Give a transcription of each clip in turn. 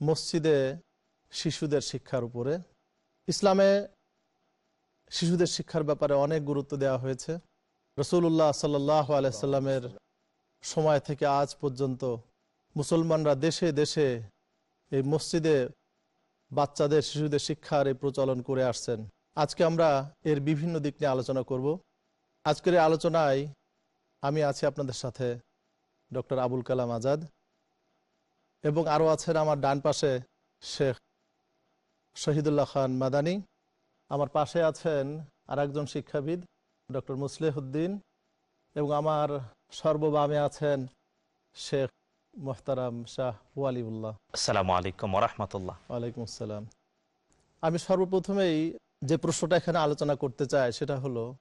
মসজিদে শিশুদের শিক্ষার উপরে। ইসলামে শিশুদের শিক্ষার ব্যাপারে অনেক গুরুত্ব দেওয়া হয়েছে। রসুল্লাহ সাল্লাহ আলাইসাল্লামের সময় থেকে আজ পর্যন্ত মুসলমানরা দেশে দেশে এই মসজিদে বাচ্চাদের, শিশুদের শিক্ষার এই প্রচলন করে আসছেন। আজকে আমরা এর বিভিন্ন দিক নিয়ে আলোচনা করব। আজকের এই আলোচনায় আমি আছি আপনাদের সাথে ডক্টর আবুল কালাম আজাদ। এবং আরও আছেন আমার ডান পাশে শেখ শহীদুল্লাহ খান মাদানি। আমার পাশে আছেন আর একজন শিক্ষাবিদ ডক্টর মুসলেহুদ্দিন। এবং আমার সর্ববামে আছেন শেখ মোহতারাম শাহ ওয়ালিউল্লাহ। আসসালামু আলাইকুম রহমতুল্লাহ। ওয়ালাইকুম আসসালাম। আমি সর্বপ্রথমেই যে প্রশ্নটা এখানে আলোচনা করতে চাই সেটা হলো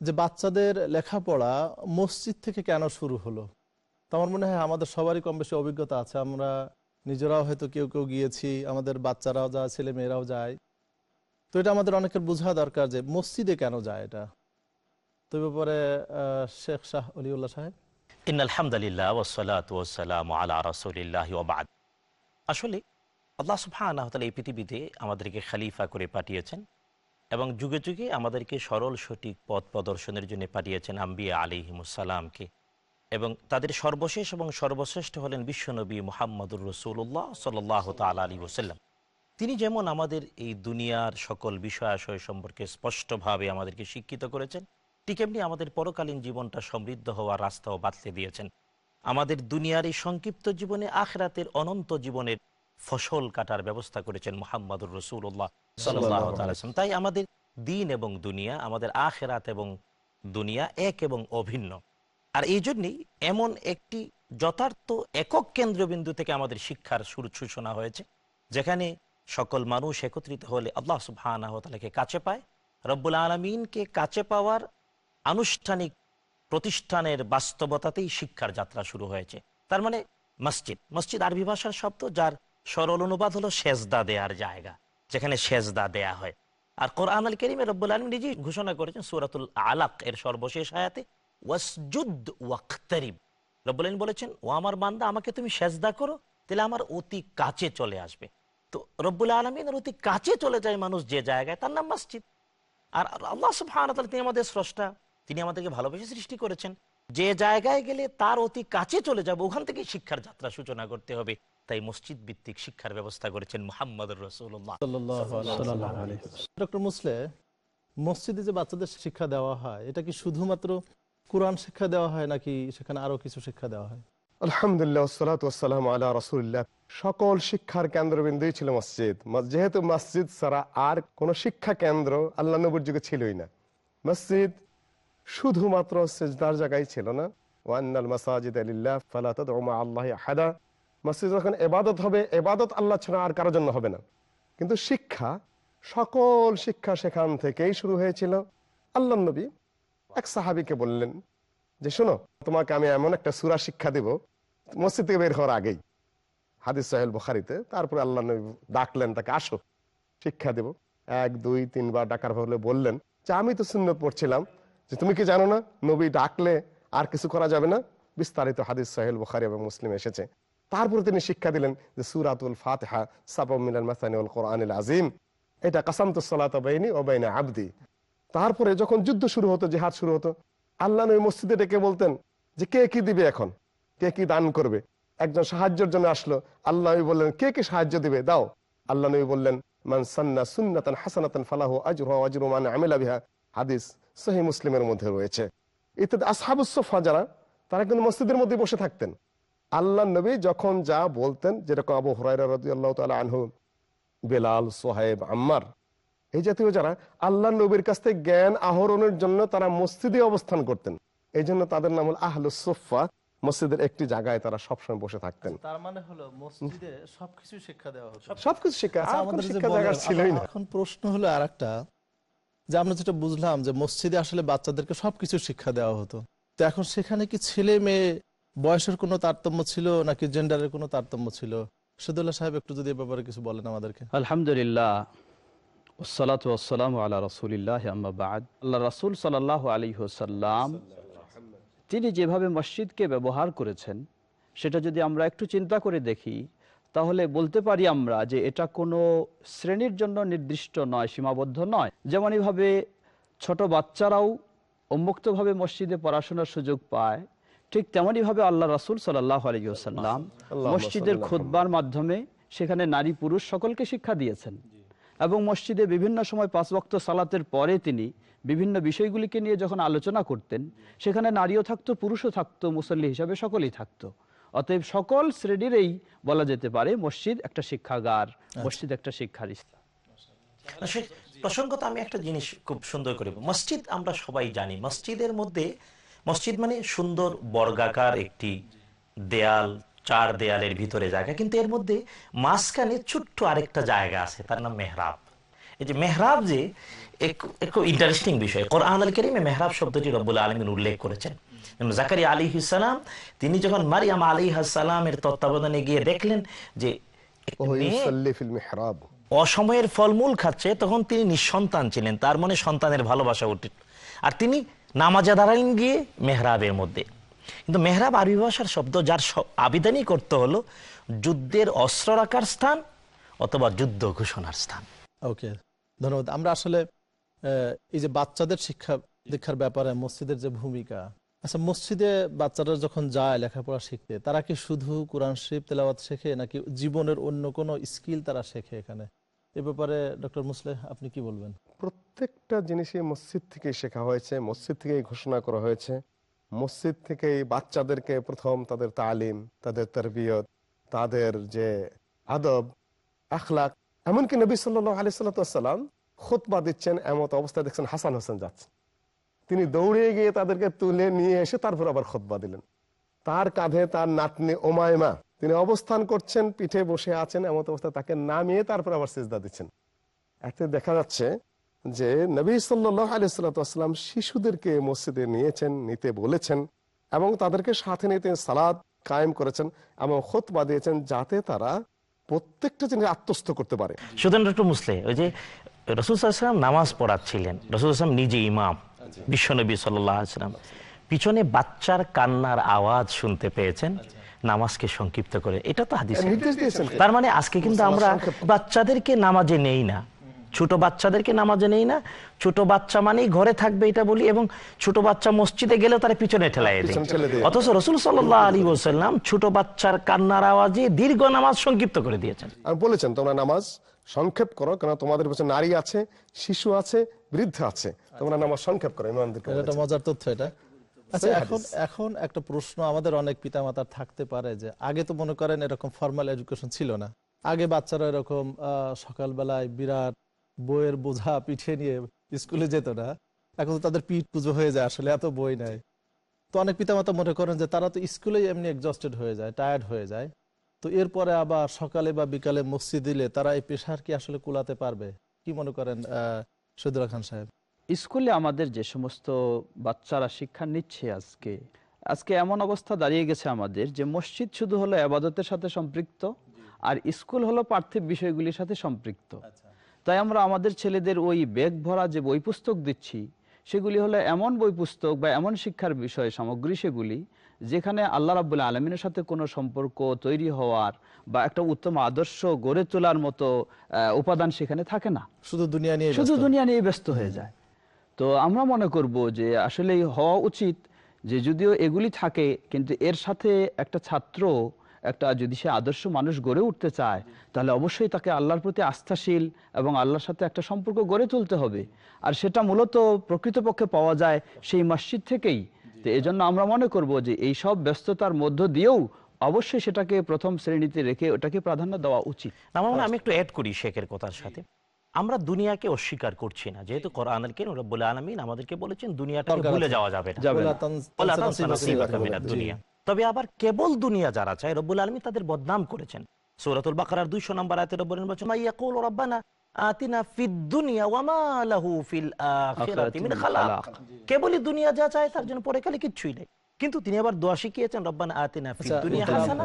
যে বাচ্চাদের লেখাপড়া মসজিদ থেকে কেন শুরু হলো? তো আমার মনে হয় আমাদের সবারই কম বেশি অভিজ্ঞতা আছে। আমরা নিজেরাও হয়তো কেউ কেউ গিয়েছি, আমাদের বাচ্চারাও যায় ছেলে মেয়েরাও যায়। তো এটা আমাদের অনেকের বোঝা দরকার যে মসজিদে কেন যায় এটা। তো ব্যাপারে শেখ শাহ অলিউল্লাহ সাহেব। আলা আসলে এই পৃথিবীতে আমাদেরকে খালিফা করে পাঠিয়েছেন এবং যুগে যুগে আমাদেরকে সরল সঠিক পথ প্রদর্শনের জন্য পাঠিয়েছেন আম্বিয়া আলিহিমুসালামকে এবং তাদের সর্বশেষ এবং সর্বশ্রেষ্ঠ হলেন বিশ্বনবী মোহাম্মদুর রসুল্লাহ সাল্লাহ তালা আলী ওসাল্লাম তিনি যেমন আমাদের এই দুনিয়ার সকল বিষয়াশয় সম্পর্কে স্পষ্টভাবে আমাদেরকে শিক্ষিত করেছেন, ঠিক এমনি আমাদের পরকালীন জীবনটা সমৃদ্ধ হওয়ার রাস্তাও বাতলে দিয়েছেন। আমাদের দুনিয়ার এই সংক্ষিপ্ত জীবনে আখরাতের অনন্ত জীবনের ফসল কাটার ব্যবস্থা করেছেন মোহাম্মদুর রসুল্লাহ সাল্লাম তাই আমাদের দিন এবং দুনিয়া, আমাদের আখেরাত এবং দুনিয়া এক এবং অভিন্ন। আর এই জন্যই এমন একটি যথার্থ একক কেন্দ্রবিন্দু থেকে আমাদের শিক্ষার সুর সূচনা হয়েছে, যেখানে সকল মানুষ একত্রিত হলে আল্লাহ সুবাহকে কাছে পায়। রব্বুল আলমিনকে কাছে পাওয়ার আনুষ্ঠানিক প্রতিষ্ঠানের বাস্তবতাতেই শিক্ষার যাত্রা শুরু হয়েছে। তার মানে মসজিদ মসজিদ আরবি ভাষার শব্দ, যার সরল অনুবাদ হলো সেজদা দেয়ার জায়গা, যেখানে সেজদা দেয়া হয়। আর কোরআন আল করিমে রব্বুল আলম নিজেই ঘোষণা করেছেন সুরাতুল আলাক, এর সর্বশেষ আয়াতে ওয়াসজুদ ওয়াক্তারিব। রব্বুল আলম বলেছেন ও আমার বান্দা আমাকে তুমি সেজদা করো তাহলে আমার অতি কাছে চলে আসবে। তো রব্বুল আলমিনের অতি কাছে চলে যায় মানুষ যে জায়গায় তার নাম মসজিদ। আর আল্লাহ সুবহানাহু তিনি আমাদের স্রষ্টা তিনি আমাদেরকে ভালোবেসে সৃষ্টি করেছেন। যে জায়গায় গেলে তার অতি কাছে চলে যাবে ওখান থেকে শিক্ষার যাত্রা সূচনা করতে হবে। তাই মসজিদ ভিত্তিক শিক্ষার ব্যবস্থা করেছেন মোহাম্মদ রসুল্লাহ ডক্টর মুসলে মসজিদে যে বাচ্চাদের শিক্ষা দেওয়া হয় এটা কি শুধুমাত্র কোরআন শিক্ষা দেওয়া হয় নাকি সেখানে আরও কিছু শিক্ষা দেওয়া হয়? আলহামদুলিল্লাহ সালাত ওয়াসালাম আলা রসুল্লাহ সকল শিক্ষার কেন্দ্রবিন্দুই ছিল মসজিদ। যেহেতু মসজিদ ছাড়া আর কোন শিক্ষা কেন্দ্র আল্লাহ ছিলই না। মসজিদ শুধুমাত্র সেজদার জায়গায় ছিল না। আলিল্লাহ ফালা তাদউ মা আল্লাহি মসজিদ এবাদত হবে, এবাদত আল্লাহ ছাড়া আর কারোর জন্য হবে না। কিন্তু শিক্ষা, সকল শিক্ষা সেখান থেকেই শুরু হয়েছিল। আল্লাহ নবী এক সাহাবিকে বললেন, যে শোনো, তোমাকে আমি এমন একটা সুরা শিক্ষা দেব, মসজিদ থেকে বের হওয়ার আগেই। হাদিস সাহেল বুখারিতে, তারপরে আল্লাহ নবী ডাকলেন তাকে, আসো, শিক্ষা দেব। এক, দুই তিনবার ডাকার ফলে বললেন, যে আমি তো সুন্নত পড়ছিলাম, যে তুমি কি জানো না, নবী ডাকলে আর কিছু করা যাবে না? বিস্তারিত হাদিস সাহেল বুখারি এবং মুসলিম এসেছে। তারপরে তিনি শিক্ষা দিলেন যে সুরাতুল ফাতেহা সাবামিনাল মাসানি কোরআনিল আজিম এটা কাসামতুস সালাত বাইনি ও বাইনা আবদি। তারপরে যখন যুদ্ধ শুরু হতো, জেহাদ শুরু হতো, আল্লাহ নবী মসজিদে ডেকে বলতেন যে, কে কি দিবে এখন? কে কি দান করবে? একজন সাহায্যের জন্য আসলো। আল্লাহ নবী বললেন, কে কি সাহায্য দিবে? দাও। আল্লাহ নবী বললেন, মান সান্না সুন্নাতান হাসানাতান ফালাহু আজরু আজরু মান আমিলা বিহা। হাদিস সহি মুসলিমের মধ্যে রয়েছে। ইত্যাদি আসহাবুসফা যারা, তারা কিন্তু মসজিদের মধ্যে বসে থাকতেন। আল্লাহ নবী যখন যা বলতেন, যেরকম আবু হরাইরা রাদিয়াল্লাহু তাআলা আনহু, বেলাল, সোহাইব, আম্মার এই জাতীয় যারা আল্লাহ নবীর কাছ থেকে জ্ঞান আহরণের জন্য তারা মসজিদে অবস্থান করতেন। এই জন্য তাদের নাম হল আহলুসোফা মসজিদের একটি জায়গায় তারা সবসময় বসে থাকতেন। তার মানে হলো মসজিদে সবকিছু শিক্ষা দেওয়া হতো। সবকিছু শিক্ষা আর কোনো আমাদের শিক্ষা জায়গা ছিলই না। এখন প্রশ্ন হলো আর যে আমরা যেটা বুঝলাম যে মসজিদে আসলে বাচ্চাদেরকে সবকিছু শিক্ষা দেওয়া হতো। তো এখন সেখানে কি ছেলে মেয়ে বয়সের কোনো তারতম্য ছিল নাকি জেন্ডারের কোনো তারতম্য ছিল? সদুল্লাহ সাহেব একটু যদি এ ব্যাপারে কিছু বলেন আমাদেরকে। আলহামদুলিল্লাহ ওসালাত ওসালাম আল্লাহ রসুলিল্লাহ আম্মাবাদ আল্লাহ রসুল সাল্লাহ আলী হোসাল্লাম তিনি যেভাবে মসজিদকে ব্যবহার করেছেন সেটা যদি আমরা একটু চিন্তা করে দেখি তাহলে বলতে পারি আমরা যে এটা কোনো শ্রেণির জন্য নির্দিষ্ট নয় সীমাবদ্ধ নয়। যেমন এইভাবে ছোট বাচ্চারাও উন্মুক্তভাবে মসজিদে পড়াশোনার সুযোগ পায় ঠিক তেমনইভাবে আল্লাহ রাসুল সাল্লাহ আলী মসজিদের খুদ্বার মাধ্যমে সেখানে নারী পুরুষ সকলকে শিক্ষা দিয়েছেন। এবং মসজিদে বিভিন্ন সময় পাঁচ ওয়াক্ত সালাতের পরে তিনি বিভিন্ন বিষয়গুলিকে নিয়ে যখন আলোচনা করতেন সেখানে নারীও থাকতো পুরুষও থাকতো মুসল্লি হিসাবে সকলেই থাকতো। অতএব সকল শ্রেণীরই বলা যেতে পারে মসজিদ একটা শিক্ষাগার মসজিদ একটা শিক্ষার স্থান। প্রসঙ্গত আমি একটা জিনিস খুব সুন্দর করে। মসজিদ আমরা সবাই জানি মসজিদের মধ্যে মসজিদ মানে সুন্দর বর্গাকার একটি দেয়াল চার দেয়ালের ভিতরে জায়গা কিন্তু এর মধ্যে মাঝখানে ছোট্ট আরেকটা জায়গা আছে তার নাম মেহরাব। এই যে মেহরাব যে খুব ইন্টারেস্টিং বিষয়। কোরআন আল করিমে মেহরাব শব্দটি রব্বুল আলমিন উল্লেখ করেছেন। জাকারি আলী ইসালাম তিনি যখন মারিয়াম আলী হাসালামের তত্ত্বাবধানে গিয়ে দেখলেন যে অসময়ের ফলমূল খাচ্ছে তখন তিনি নিঃসন্তান ছিলেন তার মনে সন্তানের ভালোবাসা উঠে। আর তিনি নামাজে দাঁড়ালেন গিয়ে মেহরাবের মধ্যে। কিন্তু মেহরাব আরবি ভাষার শব্দ যার আবেদনই করতে হলো যুদ্ধের অস্ত্র রাখার স্থান অথবা যুদ্ধ ঘোষণার স্থান। ওকে ধন্যবাদ। আমরা আসলে এই যে বাচ্চাদের শিক্ষা দীক্ষার ব্যাপারে মসজিদের যে ভূমিকা আচ্ছা মসজিদে বাচ্চারা যখন যায় লেখাপড়া শিখতে তারা কি শুধু কোরআন শরীফ তেলাওয়াত শেখে নাকি জীবনের অন্য কোনো স্কিল তারা শেখে এখানে? এ ব্যাপারে ডক্টর মুসলে আপনি কি বলবেন? প্রত্যেকটা জিনিসই মসজিদ থেকেই শেখা হয়েছে মসজিদ থেকেই ঘোষণা করা হয়েছে। মসজিদ থেকেই বাচ্চাদেরকে প্রথম তাদের তালিম, তাদের তরবিয়ত, তাদের যে আদব, আখলাক, এমনকি নবী সাল্লাহ আলি সাল্লাম খোতবা দিচ্ছেন এমত অবস্থায় দেখছেন হাসান হোসেন যাচ্ছে। তিনি দৌড়ে গিয়ে তাদেরকে তুলে নিয়ে এসে তারপর আবার খোতবা দিলেন। তার কাঁধে তার নাতনি ওমায়মা তিনি অবস্থান করছেন, পিঠে বসে আছেন এমত অবস্থায় তাকে নামিয়ে তারপর আবার সিজদা দিচ্ছেন। এতে দেখা যাচ্ছে যে নবী সাল্লাহ আলিয়াল্লাম শিশুদেরকে মসজিদে নিয়েছেন নিতে বলেছেন এবং তাদেরকে সাথে নিতে সালাদ কায়েম করেছেন এবং খোতবা দিয়েছেন যাতে তারা প্রত্যেকটা জিনিস আত্মস্থ করতে পারে। সুতরাং ডক্টর মুসলে ওই যে রসুল সাল্লাম নামাজ পড়াচ্ছিলেন রসুল আসলাম নিজে ইমাম বিশ্বনবী সাল্লাম। পিছনে বাচ্চার কান্নার আওয়াজ শুনতে পেয়েছেন নামাজকে সংক্ষিপ্ত করে। এটা তো হাদিস? তার মানে আজকে কিন্তু আমরা বাচ্চাদেরকে নামাজে নেই না। ছোট বাচ্চাদেরকে নামাজে নেই না ছোট বাচ্চা মানেই ঘরে থাকবে এটা বলি এবং ছোট বাচ্চা মসজিদে গেলে তারা পিছনে ঠেলাই দেয়। অথচ রসুল সাল্লাহ আলী ওসাল্লাম ছোট বাচ্চার কান্নার আওয়াজে দীর্ঘ নামাজ সংক্ষিপ্ত করে দিয়েছেন। আর বলেছেন তোমরা নামাজ সংক্ষেপ করো কেন তোমাদের পেছনে নারী আছে শিশু আছে বৃদ্ধ আছে। তোমরা নামাজ সংক্ষেপ করো ইমামদেরকে এটা মজার তথ্য এটা। আচ্ছা এখন এখন একটা প্রশ্ন আমাদের অনেক পিতামাতার থাকতে পারে যে আগে তো মনে করেন এরকম ফর্মাল এডুকেশন ছিল না। আগে বাচ্চারা এরকম আহ, সকালবেলায় বিরাট বইয়ের বোঝা পিঠে নিয়ে স্কুলে যেত না। এখন তো তাদের পিঠ পুজো হয়ে যায় আসলে এত বই নাই। তো অনেক পিতামাতা মনে করেন যে তারা তো স্কুলেই এমনি এক্সস্টেড হয়ে যায় টায়ার্ড হয়ে যায়। তো এরপরে আবার সকালে বা বিকালে মসজিদ দিলে তারা এই পেশার কি আসলে কুলাতে পারবে? কি মনে করেন আহ খান সাহেব? স্কুলে আমাদের যে সমস্ত বাচ্চারা শিক্ষা নিচ্ছে আজকে আজকে এমন অবস্থা দাঁড়িয়ে গেছে আমাদের যে মসজিদ শুধু হলো আবাদতের সাথে সম্পৃক্ত আর স্কুল হলো পার্থিব বিষয়গুলির সাথে সম্পৃক্ত। তাই আমরা আমাদের ছেলেদের ওই ব্যাগ ভরা যে বই পুস্তক দিচ্ছি সেগুলি হলো এমন বই পুস্তক বা এমন শিক্ষার বিষয় সামগ্রী সেগুলি যেখানে আল্লাহ রাবুল্লাহ আলমিনের সাথে কোনো সম্পর্ক তৈরি হওয়ার বা একটা উত্তম আদর্শ গড়ে তোলার মতো উপাদান সেখানে থাকে না। শুধু দুনিয়া নিয়ে শুধু দুনিয়া নিয়ে ব্যস্ত হয়ে যায়। তো আমরা মনে করব যে আসলে হওয়া উচিত যে যদিও এগুলি থাকে কিন্তু এর সাথে একটা ছাত্র একটা যদি সে আদর্শ মানুষ গড়ে উঠতে চায় তাহলে অবশ্যই তাকে আল্লাহর প্রতি আস্থাশীল এবং আল্লাহর সাথে একটা সম্পর্ক গড়ে তুলতে হবে। আর সেটা মূলত প্রকৃতপক্ষে পাওয়া যায় সেই মসজিদ থেকেই। তো এই আমরা মনে করব যে এই সব ব্যস্ততার মধ্য দিয়েও অবশ্যই সেটাকে প্রথম শ্রেণীতে রেখে ওটাকে প্রাধান্য দেওয়া উচিত। আমার মনে আমি একটু অ্যাড করি শেখের কথার সাথে। আমরা দুনিয়াকে অস্বীকার করছি না। যেহেতু কোরআন রব্বুল আলমিন আমাদেরকে বলেছেন দুনিয়াটাকে দরকার ভুলে যাওয়া যাবে না। দুনিয়া। তবে আবার কেবল দুনিয়া যারা চায় রব্বুল আলমী তাদের বদনাম করেছেন। সূরাতুল বাকারার 200 নম্বর আয়াতে রব্বুল বলেছেন মাইয়াকুল আতিনা ফিদ দুনিয়া ওয়া লাহু ফিল আখিরাতি মিন খালাক। কেবলই দুনিয়া যা চায় তার জন্য পরে কালে নেই। কিন্তু তিনি আবার দোয়া শিখিয়েছেন রব্বানা আতিনা ফিদ আচ্ছা, দুনিয়া হাসানা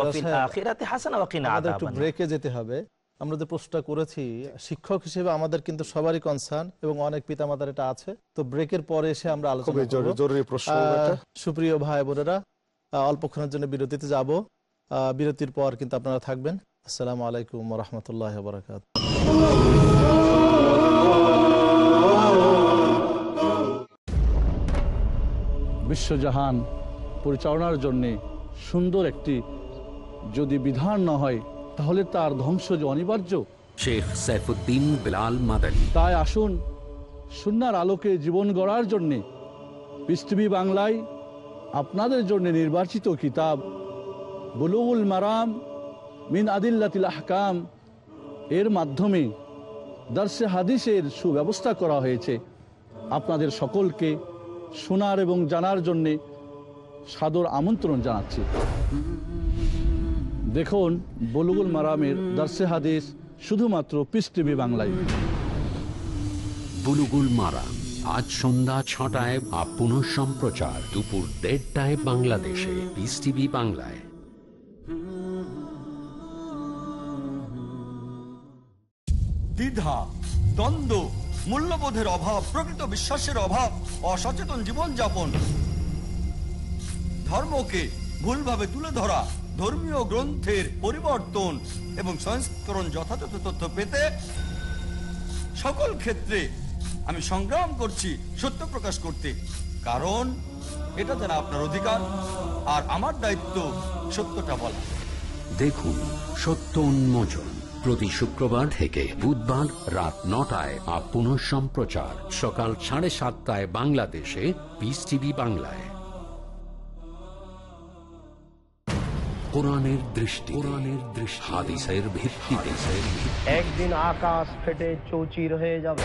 ওয়া ফিল আখিরাতি হাসানা ওয়া কিনা আমাদের একটু ব্রেকে যেতে হবে। আমরা যে প্রশ্নটা করেছি শিক্ষক হিসেবে আমাদের কিন্তু সবারই কনসার্ন এবং অনেক পিতামাতার এটা আছে। তো ব্রেকের পরে এসে আমরা আলোচনা জরুরি প্রশ্ন সুপ্রিয় ভাই বোনেরা অল্পক্ষণের জন্য বিরতিতে যাব। বিরতির পর কিন্তু আপনারা থাকবেন। আসসালামু আলাইকুম রহমতুল্লাহ বরাকাত বিশ্বজাহান পরিচালনার জন্যে সুন্দর একটি যদি বিধান না হয় তাহলে তার ধ্বংস যে অনিবার্য। শেখ সাইফুদ্দিন বিলাল মাদানী। তাই আসুন সুনার আলোকে জীবন গড়ার জন্যে পৃথিবী বাংলায় আপনাদের জন্য নির্বাচিত কিতাব, বুলুগুল মারাম মিন আদিল্লাতিল আহকাম, এর মাধ্যমে দার্সে হাদিসের সুব্যবস্থা করা হয়েছে। আপনাদের সকলকে শোনার এবং জানার জন্যে সাদর আমন্ত্রণ জানাচ্ছি। দেখুন, বলুগুল মারামের দার্সে হাদিস শুধুমাত্র পিস টিভি বাংলায়। বুলুগুল মারা আজ সন্ধ্যা ছটায় বা পুনঃ সম্প্রচার দুপুর দেড়টায় বাংলাদেশে। পিস টিভি বাংলায়। দ্বিধা, দ্বন্দ্ব, মূল্যবোধের অভাব, প্রকৃত বিশ্বাসের অভাব, অসচেতন জীবনযাপন। ধর্মকে ভুলভাবে তুলে ধরা, ধর্মীয় গ্রন্থের পরিবর্তন এবং সংস্করণ যথাযথ তথ্য পেতে সকল ক্ষেত্রে আমি সংগ্রাম করছি সত্য প্রকাশ করতে। কারণ এটা তারা আপনার অধিকার আর আমার দায়িত্ব সত্যটা বলা। দেখুন সত্য উন্মোচন প্রতি শুক্রবার থেকে বুধবার রাত নটায় আর পুনঃ সম্প্রচার সকাল সাড়ে সাতটায় বাংলাদেশে পিস টিভি বাংলায়। কোরআনের দৃষ্টি কোরআনের দৃষ্টি হাদিসের ভিত্তিতে। একদিন আকাশ ফেটে চৌচির হয়ে যাবে।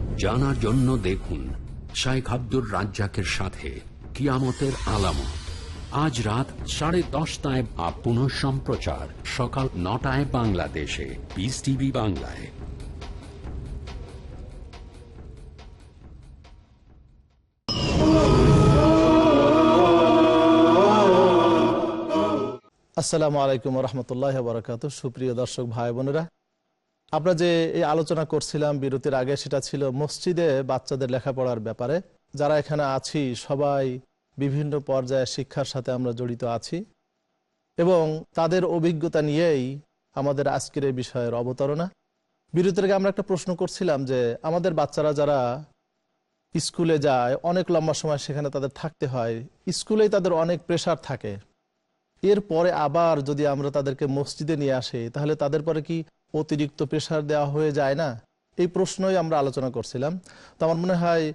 জানার জন্য দেখুন শাইখ আব্দুর রাজ্জাকের সাথে কিয়ামতের আলামত। আজ রাত সাড়ে দশটায় বা পুনঃ সম্প্রচার, সকাল নটায় বাংলাদেশে। পিস টিভি বাংলায়। আসসালামু আলাইকুম রহমতুল্লাহ বরাকাত সুপ্রিয় দর্শক ভাই বোনেরা আমরা যে এই আলোচনা করছিলাম, বিরতির আগে সেটা ছিল মসজিদে বাচ্চাদের লেখাপড়ার ব্যাপারে। যারা এখানে আছি, সবাই বিভিন্ন পর্যায়ে শিক্ষার সাথে আমরা জড়িত আছি এবং তাদের অভিজ্ঞতা নিয়েই আমাদের আজকের এই বিষয়ের অবতারণা। বিরতির আগে আমরা একটা প্রশ্ন করছিলাম যে, আমাদের বাচ্চারা যারা স্কুলে যায়, অনেক লম্বা সময় সেখানে তাদের থাকতে হয়, স্কুলেই তাদের অনেক প্রেশার থাকে। এরপরে আবার যদি আমরা তাদেরকে মসজিদে নিয়ে আসি, তাহলে তাদের পরে কি অতিরিক্ত প্রেশার দেওয়া হয়ে যায় না? এই প্রশ্নই আমরা আলোচনা করছিলাম। তো আমার মনে হয়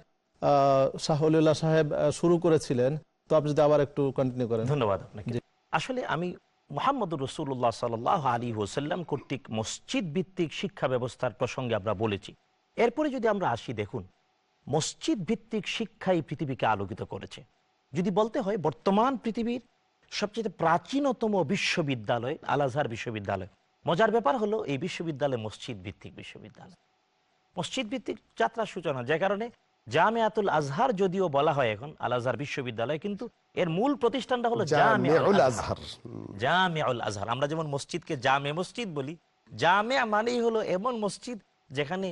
আহ শাহুল্লাহ সাহেব শুরু করেছিলেন। তো আপনি যদি আবার একটু কন্টিনিউ করেন। ধন্যবাদ আপনাকে। আসলে আমি মোহাম্মদ রসুল্লাহ সাল আলী হোসাল্লাম কর্তৃক মসজিদ ভিত্তিক শিক্ষা ব্যবস্থার প্রসঙ্গে আমরা বলেছি। এরপরে যদি আমরা আসি দেখুন মসজিদ ভিত্তিক শিক্ষাই পৃথিবীকে আলোকিত করেছে। যদি বলতে হয় বর্তমান পৃথিবীর সবচেয়ে প্রাচীনতম বিশ্ববিদ্যালয় আল আজহার বিশ্ববিদ্যালয়। মজার ব্যাপার হলো এই বিশ্ববিদ্যালয় মসজিদ ভিত্তিক বিশ্ববিদ্যালয়। মসজিদ ভিত্তিক যাত্রা সূচনা যে কারণে জামিয়াতুল আজহার যদিও বলা হয় এখন আল আজহার বিশ্ববিদ্যালয় কিন্তু এর মূল প্রতিষ্ঠানটা হলো জামিউল জামিউল আজহার। আমরা যেমন মসজিদকে জামে মসজিদ বলি জামিয়া মানেই হলো এমন মসজিদ যেখানে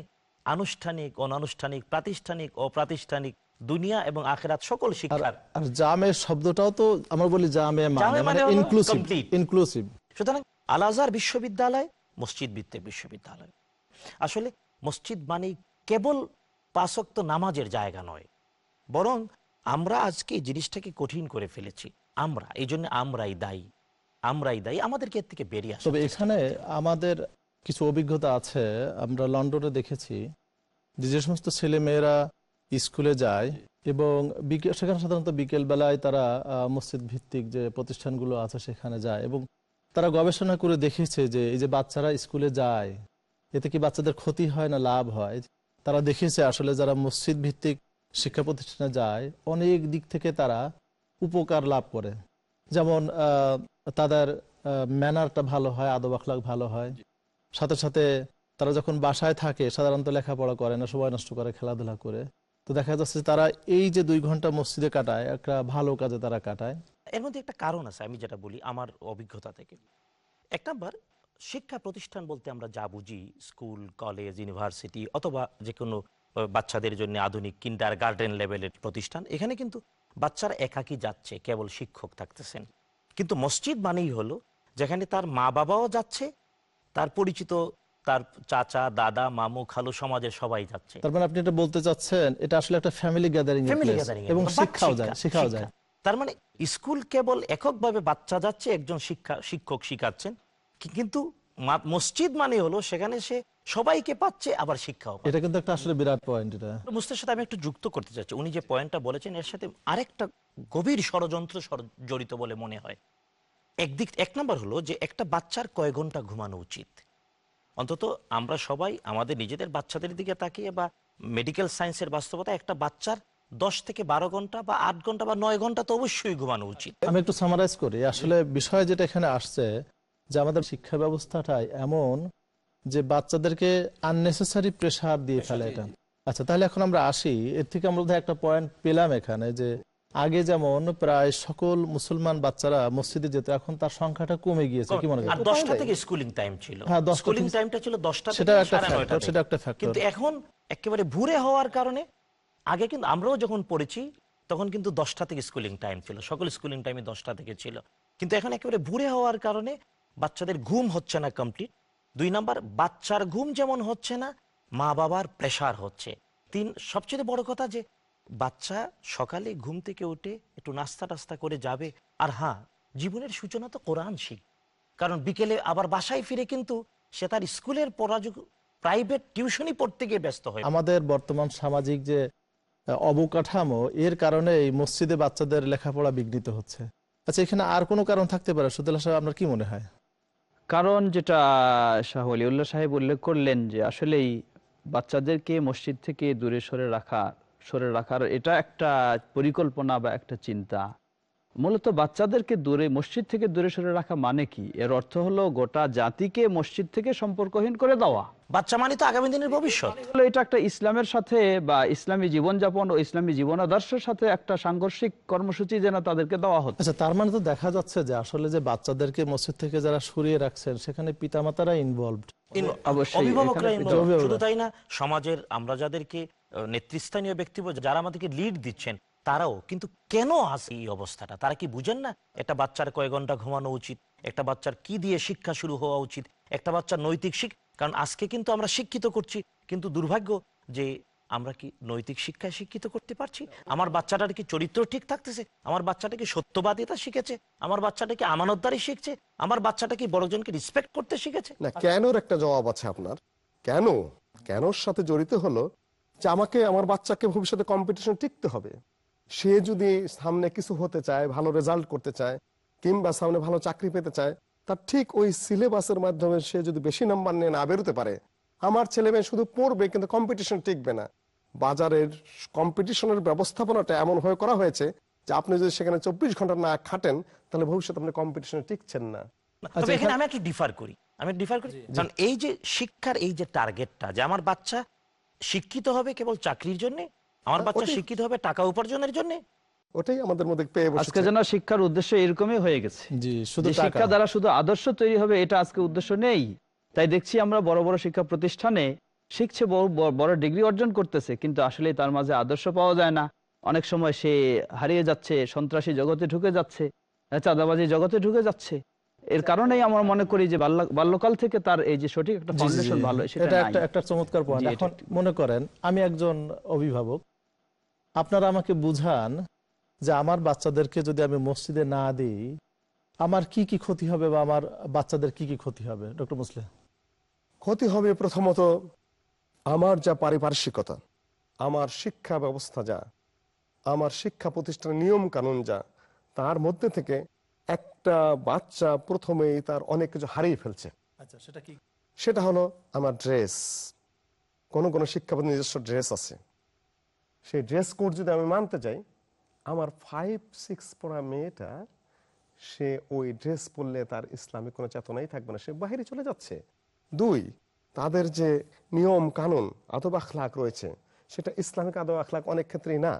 আনুষ্ঠানিক অনানুষ্ঠানিক প্রাতিষ্ঠানিক অপ্রাতিষ্ঠানিক দুনিয়া এবং আখেরাত সকল শিক্ষার। আর জামে শব্দটাও তো আমরা বলি জামে মানে জামে মানে মানে ইনক্লুসিভ ইনক্লুসিভ সুতরাং আল আজহার বিশ্ববিদ্যালয় মসজিদ ভিত্তিক বিশ্ববিদ্যালয়। আসলে মসজিদ মানেই কেবল পাশক্ত নামাজের জায়গা নয় বরং আমরা আজকে জিনিসটাকে কঠিন করে ফেলেছি আমরা। এই জন্য আমরাই দায়ী আমরাই দায়ী। আমাদেরকে এর থেকে বেরিয়ে আসা তবে এখানে আমাদের কিছু অভিজ্ঞতা আছে। আমরা লন্ডনে দেখেছি যে যে সমস্ত ছেলে মেয়েরা স্কুলে যায় এবং সেখানে সাধারণত বিকেল বেলায় তারা মসজিদ ভিত্তিক যে প্রতিষ্ঠানগুলো আছে সেখানে যায় এবং তারা গবেষণা করে দেখেছে যে এই যে বাচ্চারা স্কুলে যায় এতে কি বাচ্চাদের ক্ষতি হয় না লাভ হয়? তারা দেখেছে আসলে যারা মসজিদ ভিত্তিক শিক্ষা প্রতিষ্ঠানে যায় অনেক দিক থেকে তারা উপকার লাভ করে। যেমন তাদের ম্যানারটা ভালো হয় আদব ভালো হয়। সাথে সাথে তারা যখন বাসায় থাকে সাধারণত লেখাপড়া করে না সময় নষ্ট করে খেলাধুলা করে। তো দেখা যাচ্ছে তারা এই যে দুই ঘণ্টা মসজিদে কাটায় একটা ভালো কাজে তারা কাটায়। এর মধ্যে একটা কারণ আছে আমি যেটা বলি আমার অভিজ্ঞতা থেকে। এক নম্বর শিক্ষা প্রতিষ্ঠান বলতে আমরা যা বুঝি স্কুল কলেজ ইউনিভার্সিটি অথবা যে কোনো বাচ্চাদের জন্য আধুনিক কিন্ডার গার্ডেন লেভেলের প্রতিষ্ঠান এখানে কিন্তু বাচ্চারা একাকি যাচ্ছে কেবল শিক্ষক থাকতেছেন। কিন্তু মসজিদ মানেই হলো যেখানে তার মা বাবাও যাচ্ছে তার পরিচিত তার চাচা দাদা মামু খালু সমাজের সবাই যাচ্ছে। তার মানে আপনি এটা বলতে চাচ্ছেন এটা আসলে একটা ফ্যামিলি গ্যাদারিং এবং শিক্ষাও যায় শিক্ষা, শেখাও শিক্ষা। যায় তার মানে স্কুল কেবল এককভাবে বাচ্চা যাচ্ছে একজন শিক্ষা শিক্ষক শিখাচ্ছেন কিন্তু মসজিদ মানে হলো সেখানে সে সবাইকে পাচ্ছে আবার শিক্ষাও পাচ্ছে। এটা কিন্তু একটা আসলে বিরাট পয়েন্ট এটা। মুস্তার সাথে আমি একটু যুক্ত করতে চাচ্ছি। উনি যে পয়েন্টটা বলেছেন এর সাথে আরেকটা গভীর ষড়যন্ত্র জড়িত বলে মনে হয়। একদিক এক নম্বর হলো যে একটা বাচ্চার কয় ঘণ্টা ঘুমানো উচিত? অন্তত আমরা সবাই আমাদের নিজেদের বাচ্চাদের দিকে তাকিয়ে বা মেডিকেল সায়েন্সের বাস্তবতা একটা বাচ্চার দশ থেকে বারো ঘণ্টা বা আট ঘণ্টা বা নয় ঘণ্টা তো অবশ্যই ঘুমানো উচিত। আমি একটু সামারাইজ করি। আসলে বিষয় যেটা এখানে আসছে যে আমাদের শিক্ষা ব্যবস্থাটাই এমন যে বাচ্চাদেরকে আননেসেসারি প্রেশার দিয়ে ফেলে এটা। আচ্ছা তাহলে এখন আমরা আসি। এর থেকে আমরা একটা পয়েন্ট পেলাম এখানে যে আগে যেমন প্রায় সকল মুসলমান বাচ্চারা মসজিদে যেত এখন তার সংখ্যাটা কমে গিয়েছে। কি মনে করেন দশটা থেকে স্কুলিং টাইম ছিল। হ্যাঁ, স্কুলিং টাইমটা ছিল দশটা সেটা একটা থেকে। সেটা একটা factor। কিন্তু এখন একেবারে ভুরে হওয়ার কারণে আগে কিন্তু আমরাও যখন পড়েছি, তখন কিন্তু দশটা থেকে স্কুলিং টাইম ছিল। সকল স্কুলিং টাইমে দশটা থেকে ছিল। কিন্তু এখন একেবারে ভুরে হওয়ার কারণে বাচ্চাদের ঘুম হচ্ছে না কমপ্লিট দুই নাম্বার, বাচ্চার ঘুম যেমন হচ্ছে না মা বাবার প্রেশার হচ্ছে। তিন, সবচেয়ে বড় কথা যে, বাচ্চা সকালে ঘুম থেকে উঠে একটু নাস্তা টাস্তা করে যাবে। আর হ্যাঁ জীবনের সূচনা তো কোরআন শিখ। কারণ বিকেলে আবার বাসায় ফিরে কিন্তু সে তার স্কুলের পড়াযোগ প্রাইভেট টিউশনই পড়তে গিয়ে ব্যস্ত হয় আমাদের বর্তমান সামাজিক যে অবকাঠামো, এর কারণে এই মসজিদে বাচ্চাদের লেখাপড়া বিঘ্নিত হচ্ছে। আচ্ছা এখানে আর কোনো কারণ থাকতে পারে? সুদুল্লাহ সাহেব, আপনার কি মনে হয়? কারণ যেটা শাহ আলিউল্লাহ সাহেব উল্লেখ করলেন যে আসলেই বাচ্চাদেরকে মসজিদ থেকে দূরে সরে রাখা, সরে রাখার এটা একটা পরিকল্পনা বা একটা চিন্তা। মূলত বাচ্চাদেরকে দূরে মসজিদ থেকে দূরে সরে রাখা মানে কি? এর অর্থ হলো গোটা জাতিকে মসজিদ থেকে সম্পর্কহীন করে দেওয়া। বাচ্চা মানে তো আগামী দিনের ভবিষ্যৎ। এটা একটা ইসলামের সাথে বা ইসলামী জীবনযাপন ও ইসলামী জীবনাদর্শের সাথে একটা সাংঘর্ষিক কর্মসূচি যেন তাদেরকে দেওয়া হচ্ছে আচ্ছা তার মানে তো দেখা যাচ্ছে যে আসলে যে বাচ্চাদেরকে মসজিদ থেকে যারা সরিয়ে রাখছেন সেখানে পিতামাতারা ইনভলভড অবশ্যই, অভিভাবকরা। শুধু তাই না সমাজের আমরা যাদেরকে নেতৃস্থানীয় ব্যক্তিত্ব যারা আমাদেরকে লিড দিচ্ছেন তারাও, কিন্তু কেন আসে এই অবস্থাটা? তারা কি বুঝেন না? একটা বাচ্চার কয় ঘণ্টা ঘুমানো উচিত? একটা বাচ্চার কি দিয়ে শিক্ষা শুরু হওয়া উচিত? একটা বাচ্চার নৈতিক শিখ কারণ আজকে কিন্তু আমরা শিক্ষিত করছি, কিন্তু দুর্ভাগ্য যে আমরা কি নৈতিক শিক্ষায় শিক্ষিত করতে পারছি? আমার বাচ্চাটার কি চরিত্র ঠিক থাকতেছে? আমার বাচ্চাটা কি সত্যবাদিতা শিখেছে? আমার বাচ্চাটা কি আমানতদারি শিখছে? আমার বাচ্চাটা কি বড়জনকে রিসপেক্ট করতে শিখেছে? না, কেনর একটা জবাব আছে আপনার? কেন? কেনর সাথে জড়িত হলো যে আমাকে, আমার বাচ্চাকে ভবিষ্যতে কম্পিটিশন টিকতে হবে। সে যদি সামনে কিছু হতে চায় ভালো রেজাল্ট করতে চায় কিংবা সামনে ভালো চাকরি পেতে চায় তার ঠিক ওই সিলেবাসের মাধ্যমে সে যদি বেশি নাম্বার নিয়ে না বেরোতে পারে আমার ছেলে মেয়ে শুধু পড়বে কিন্তু কম্পিটিশন টিকবে না। বাজারের কম্পিটিশনের ব্যবস্থাপনাটা এমন হয়ে করা হয়েছে যে আপনি যদি সেখানে চব্বিশ ঘণ্টা না খাটেন তাহলে ভবিষ্যতে আপনি কম্পিটিশনে টিকছেন না। আচ্ছা, এখানে এখানে- আমি একটু ডিফার করি। আমি ডিফার করি। কারণ এই যে শিক্ষার এই যে টার্গেটটা যে আমার বাচ্চা শিক্ষিত হবে কেবল চাকরির জন্য আমার বাচ্চা শিক্ষিত হবে টাকা উপার্জনের জন্য? ওটাই আমাদের মধ্যে পেয়ে আজকে বসেছে যেন শিক্ষার উদ্দেশ্য এরকমই হয়ে গেছে। জি শুধু শিক্ষা দ্বারা শুধু আদর্শ তৈরি হবে এটা আজকে উদ্দেশ্য নেই। তাই দেখছি আমরা বড় বড় শিক্ষা প্রতিষ্ঠানে শিখছে বড় ডিগ্রি অর্জন করতেছে কিন্তু আসলে তার মাঝে আদর্শ পাওয়া যায় না। অনেক সময় সে হারিয়ে যাচ্ছে সন্ত্রাসী জগতে ঢুকে যাচ্ছে চাঁদাবাজি জগতে ঢুকে যাচ্ছে। এর কারণেই আমরা মনে করি যে বাল্যকাল থেকে তার এই যে সঠিক একটা ফাউন্ডেশন ভালো সেটা একটা একটা চমৎকার পয়েন্ট এখন মনে করেন আমি একজন অভিভাবক আপনারা আমাকে বুঝান যে আমার বাচ্চাদেরকে যদি আমি মসজিদে না দিই আমার কি কি ক্ষতি হবে বা আমার বাচ্চাদের কি কি ক্ষতি হবে? ডক্টর মুসলিম। ক্ষতি হবে প্রথমত আমার যা পারিপার্শ্বিকতা আমার শিক্ষা ব্যবস্থা যা আমার শিক্ষা প্রতিষ্ঠানের নিয়ম কানুন যা তার মধ্যে থেকে একটা বাচ্চা প্রথমেই তার অনেক কিছু হারিয়ে ফেলছে। আচ্ছা সেটা কি? সেটা হলো আমার ড্রেস। কোনো কোনো শিক্ষা নিজস্ব ড্রেস আছে। সেই ড্রেস কোড যদি আমি মানতে যাই আমার ফাইভ সিক্স পড়া মেয়েটা সে ওই ড্রেস পরলে তার ইসলামিক কোনো চেতনাই থাকবে না সে বাইরে চলে যাচ্ছে। দুই তাদের যে নিয়ম কানুন আদব আখলাক রয়েছে সেটা ইসলামিক আদব আখলাক অনেক ক্ষেত্রেই না।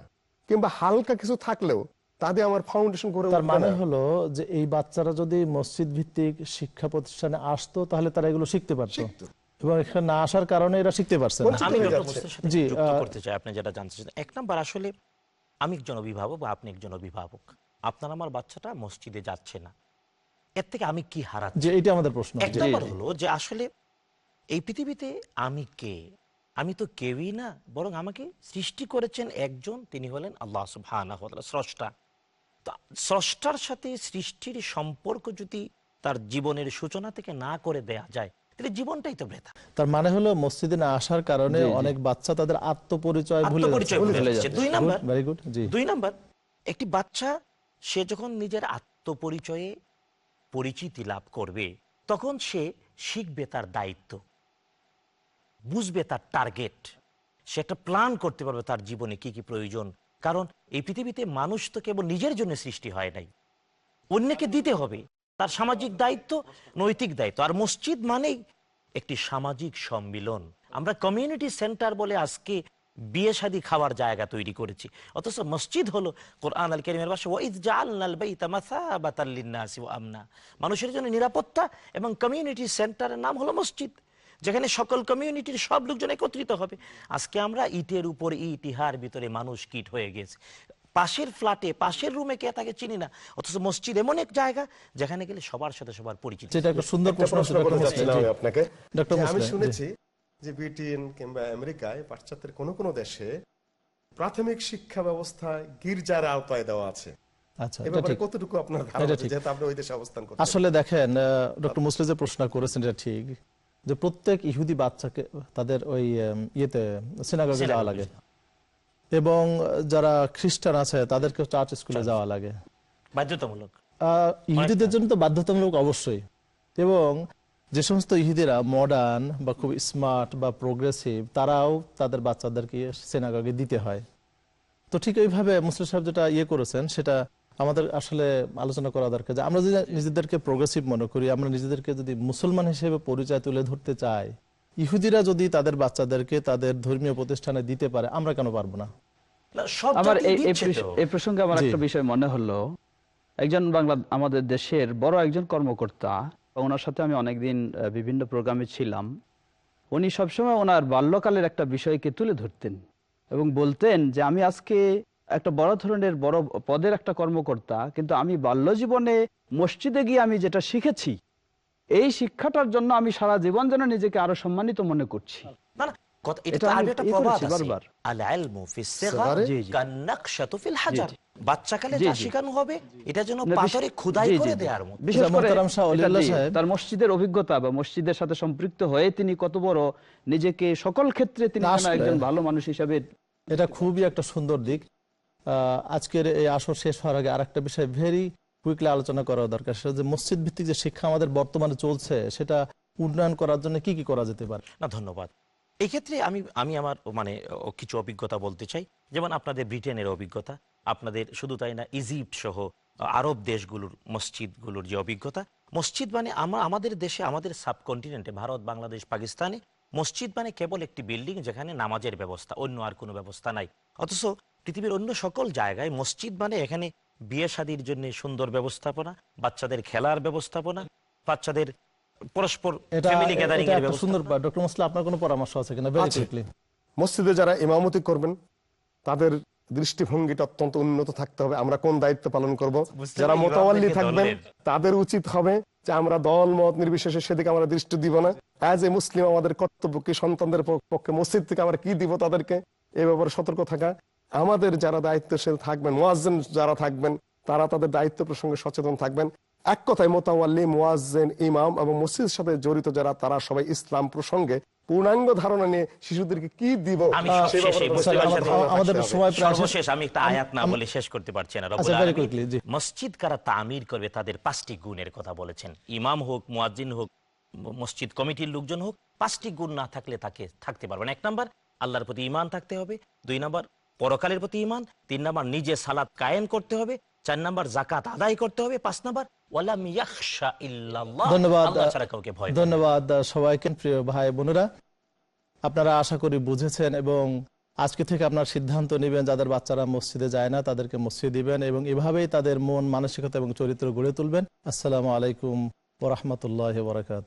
কিংবা হালকা কিছু থাকলেও তাদের আমার ফাউন্ডেশন করে তার মানে। হলো যে এই বাচ্চারা যদি মসজিদ ভিত্তিক শিক্ষা প্রতিষ্ঠানে আসতো তাহলে তারা এগুলো শিখতে পারতো। এবং এখানে না আসার কারণে এরা শিখতে পারছে না। আমি জি, করতে চাই আপনি যেটা জানতে চান এক নাম্বার আসলে আমি একজন অভিভাবক বা আপনি একজন অভিভাবক। আপনার আমার বাচ্চাটা মসজিদে যাচ্ছে না। এর থেকে আমি কি হারাচ্ছি? এটা আমাদের প্রশ্ন। এক নাম্বার হলো যে আসলে এই পৃথিবীতে আমি কে? আমি তো কেউই না বরং আমাকে সৃষ্টি করেছেন একজন তিনি হলেন আল্লাহ সুবহানাহু ওয়া তাআলা, স্রষ্টা। স্রষ্টার সাথে সৃষ্টির সম্পর্ক যদি তার জীবনের সূচনা থেকে না করে দেয়া যায় তাহলে জীবনটাই তো বৃথা। তার মানে হলো মসজিদে না আসার কারণে অনেক বাচ্চা তাদের আত্মপরিচয় ভুলে যাচ্ছে। দুই নাম্বার ভেরি গুড জি। দুই নাম্বার একটি বাচ্চা সে যখন নিজের আত্মপরিচয়ে পরিচিতি লাভ করবে তখন সে শিখবে তার দায়িত্ব। বুঝবে তার টার্গেট সে একটা প্ল্যান করতে পারবে তার জীবনে কি কি প্রয়োজন। কারণ এই পৃথিবীতে মানুষ তো কেবল নিজের জন্য সৃষ্টি হয় নাই। অন্যকে দিতে হবে। তার সামাজিক দায়িত্ব, নৈতিক দায়িত্ব। আর মসজিদ মানেই একটি সামাজিক সম্মিলন। আমরা কমিউনিটি সেন্টার বলে আজকে বিয়ে শাদী খাওয়ার জায়গা তৈরি করেছি। অথচ মসজিদ হলো কোরআন আল করিমের আমনা। মানুষের জন্য নিরাপত্তা এবং কমিউনিটি সেন্টারের নাম হলো মসজিদ, যেখানে সকল কমিউনিটির সব লোকজন একত্রিত হবে। আজকে আমরা ইটের উপর ইট ইহার ভিতরে মানুষ কিট হয়ে গেছে। পাশের ফ্ল্যাটে পাশের রুমে কে তাকে চিনি না? অথচ মসজিদ এমন এক জায়গা যেখানে গেলে সবার সাথে সবার পরিচিত। যেটা একটা সুন্দর প্রশ্ন আপনাকে। আমি শুনেছি যে ব্রিটেন কিংবা আমেরিকায় পাশ্চাত্যের কোনো কোনো দেশে প্রাথমিক শিক্ষা ব্যবস্থায় গির্জার আওতায় দেওয়া আছে। আচ্ছা এ ঠিক। কতটুকু আপনার ধারণা এটা আছে? ঠিক। যেহেতু আপনি ওই দেশে অবস্থান করছেন। আসলে দেখেন ডক্টর মুসলিম যে প্রশ্ন করেছেন এটা ঠিক। যে প্রত্যেক ইহুদি বাচ্চাকে তাদের ওই ইয়েতে সিনাগগে যাওয়া লাগে। এবং যারা খ্রিস্টান আছে তাদেরকে চার্চ স্কুলে যাওয়া লাগে। বাধ্যতামূলক। ইহুদিদের জন্য তো বাধ্যতামূলক অবশ্যই। এবং যে সমস্ত ইহুদিরা মডার্ন বা খুব স্মার্ট বা প্রোগ্রেসিভ তারাও তাদের বাচ্চাদেরকে সেনাগাগে দিতে হয়। তো ঠিক এইভাবে মুসলিম সাহেব যেটা ইয়ে করেছেন সেটা আমাদের আসলে আলোচনা করা দরকার যে আমরা যদি নিজেদেরকে প্রোগ্রেসিভ মনে করি আমরা নিজেদেরকে যদি মুসলমান হিসেবে পরিচয় তুলে ধরতে চাই ইহুদিরা যদি তাদের বাচ্চাদেরকে তাদের ধর্মীয় প্রতিষ্ঠানে দিতে পারে আমরা কেন পারব না? আমার এই এই দিচ্ছে প্রস- তো। এই প্রসঙ্গে আমার একটা বিষয় মনে হলো। একজন বাংলা আমাদের দেশের বড় একজন কর্মকর্তা ওনার সাথে আমি অনেকদিন বিভিন্ন প্রোগ্রামে ছিলাম। উনি সবসময় ওনার বাল্যকালের একটা বিষয়কে তুলে ধরতেন এবং বলতেন যে আমি আজকে একটা বড় ধরনের বড় পদের একটা কর্মকর্তা কিন্তু আমি বাল্য জীবনে মসজিদে গিয়ে আমি যেটা শিখেছি এই শিক্ষাটার জন্য আমি সারা জীবন যেন নিজেকে আরও সম্মানিত মনে করছি। না না কথা এটা এটা আরবি একটা প্রবাদ আছে আল ইলমু ফিস সিগর সিগরে? জি, জি। কান্নাকশাতু ফিল হাজার বাচ্চাকালে যা শেখানো হবে؟ এটা যেন পাথরে খোদাই জি, জি, করে দেওয়ার মতো। বিশেষ করে মোহতারাম শাহ এটা অলিউল্লাহ জি, সাহেব। তার মসজিদের অভিজ্ঞতা বা মসজিদের সাথে সম্পৃক্ত হয়ে তিনি কত বড় নিজেকে সকল ক্ষেত্রে তিনি একজন ভালো মানুষ হিসাবে এটা খুবই একটা সুন্দর দিক। আহ, আজকের এই আসর শেষ হওয়ার আগে আরেকটা বিষয় ভেরি কুইকলি আলোচনা করা দরকার। সেটা যে মসজিদ ভিত্তিক যে শিক্ষা আমাদের বর্তমানে চলছে সেটা উন্নয়ন করার জন্য কি কি করা যেতে পারে? না ধন্যবাদ। এই ক্ষেত্রে আমি আমি আমার মানে কিছু অভিজ্ঞতা বলতে চাই। যেমন আপনাদের ব্রিটেনের অভিজ্ঞতা, আপনাদের শুধু তাই না, ইজিপ্ট সহ আরব দেশগুলোর মসজিদগুলোর যে অভিজ্ঞতা, মসজিদ মানে আমরা আমাদের দেশে, আমাদের সাবকন্টিনেন্টে, ভারত, বাংলাদেশ, পাকিস্তানে, মসজিদ মানে কেবল একটি বিল্ডিং যেখানে নামাজের ব্যবস্থা, অন্য আর কোনো ব্যবস্থা নাই। অথচ পৃথিবীর অন্য সকল জায়গায় মসজিদ মানে এখানে বিয়ে শাদির জন্য সুন্দর ব্যবস্থাপনা, বাচ্চাদের খেলার ব্যবস্থাপনা, বাচ্চাদের পরস্পর ফ্যামিলি গ্যাদারিং এর ব্যবস্থা। সুন্দর ডক্টর মোসলা আপনার কোনো পরামর্শ আছে কিনা? ভেরি কুইকলি মসজিদে যারা ইমামতি করবেন তাদের দৃষ্টিভঙ্গিটা অত্যন্ত উন্নত থাকতে হবে। আমরা কোন দায়িত্ব পালন করব? যারা ইমামদেরকে থাকবেন তাদের উচিত হবে যে আমরা দল মত নির্বিশেষে সেদিকে আমরা দৃষ্টি দিব না। অ্যাজ এ মুসলিম আমাদের কর্তব্য কি সন্তানদের পক্ষে মসজিদ থেকে আমরা কি দিব তাদেরকে? এ ব্যাপারে সতর্ক থাকা। আমাদের যারা দায়িত্বশীল থাকবেন মোয়াজ্জেন যারা থাকবেন তারা তাদের দায়িত্ব প্রসঙ্গে সচেতন থাকবেন। এক কথায় মোতাওয়াল্লি মোয়াজ্জেন ইমাম এবং মসজিদের সাথে জড়িত যারা তারা সবাই ইসলাম প্রসঙ্গে পূর্ণাঙ্গ ধারণা নিয়ে শিশুদেরকে কি দিব আমাদের। সময় সর্বশেষ আমি একটা আয়াত না বলে শেষ করতে পারছি না রব্বুল আচ্ছা। মসজিদ কারা তামির করবে তাদের পাঁচটি গুণের কথা বলেছেন। ইমাম হোক মুয়াজ্জিন হোক মসজিদ কমিটির লোকজন হোক পাঁচটি গুণ না থাকলে তাকে থাকতে পারবে না। এক নাম্বার আল্লাহর প্রতি ইমান থাকতে হবে। দুই নাম্বার পরকালের প্রতি ইমান তিন নাম্বার নিজে সালাদ কায়েম করতে হবে। চার নাম্বার জাকাত আদায় করতে হবে। পাঁচ নাম্বার ধন্যবাদ। ধন্যবাদ সবাইকে প্রিয় ভাই বোনেরা। আপনারা আশা করি বুঝেছেন এবং আজকে থেকে আপনার সিদ্ধান্ত নেবেন যাদের বাচ্চারা মসজিদে যায় না তাদেরকে মসজিদ দিবেন এবং এভাবেই তাদের মন মানসিকতা এবং চরিত্র গড়ে তুলবেন। আসসালামু আলাইকুম ওরহমতুল্লাহ বরাকাত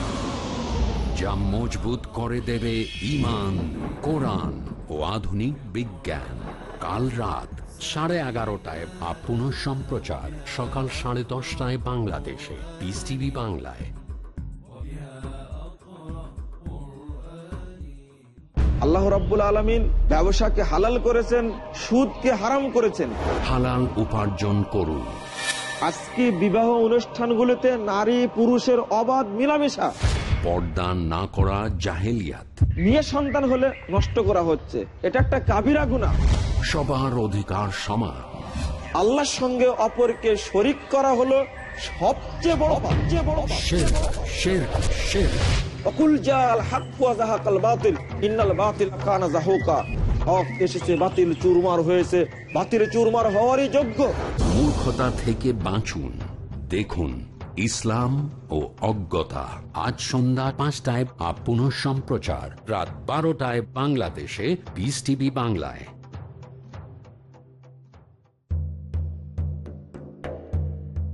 যা মজবুত করে দেবে ইমান কোরআন ও আধুনিক বিজ্ঞান। কাল রাত সাড়ে এগারোটায় বা পুনঃ সম্প্রচার সকাল সাড়ে দশটায় বাংলাদেশে। পিস টিভি বাংলায়। আল্লাহ রাব্বুল আলমিন ব্যবসাকে হালাল করেছেন সুদকে হারাম করেছেন। হালাল উপার্জন করুন। আজকে বিবাহ অনুষ্ঠানগুলোতে নারী পুরুষের অবাধ মিলামেশা। পর্দা না করা জাহেলিয়াত। মেয়ে সন্তান হলে নষ্ট করা হচ্ছে। এটা একটা কাবিরা গুণা সবার অধিকার সমান। আল্লাহর সঙ্গে অপরকে শরিক করা হলো সবচেয়ে বড় সবচেয়ে বড়। শের শের শের অকুল জাল হাক যাহাকাল বাতিল। ইন্নাল বাতিল কানা যাহুকা হক এসেছে বাতিল চুরমার হয়েছে। বাতিল চুরমার হওয়ারই যোগ্য। মূর্খতা থেকে বাঁচুন। দেখুন। ইসলাম ও অজ্ঞতা। আজ সন্ধ্যা পাঁচটায় আপ সম্প্রচার রাত বারোটায় বাংলাদেশে বিস টিভি বাংলায়।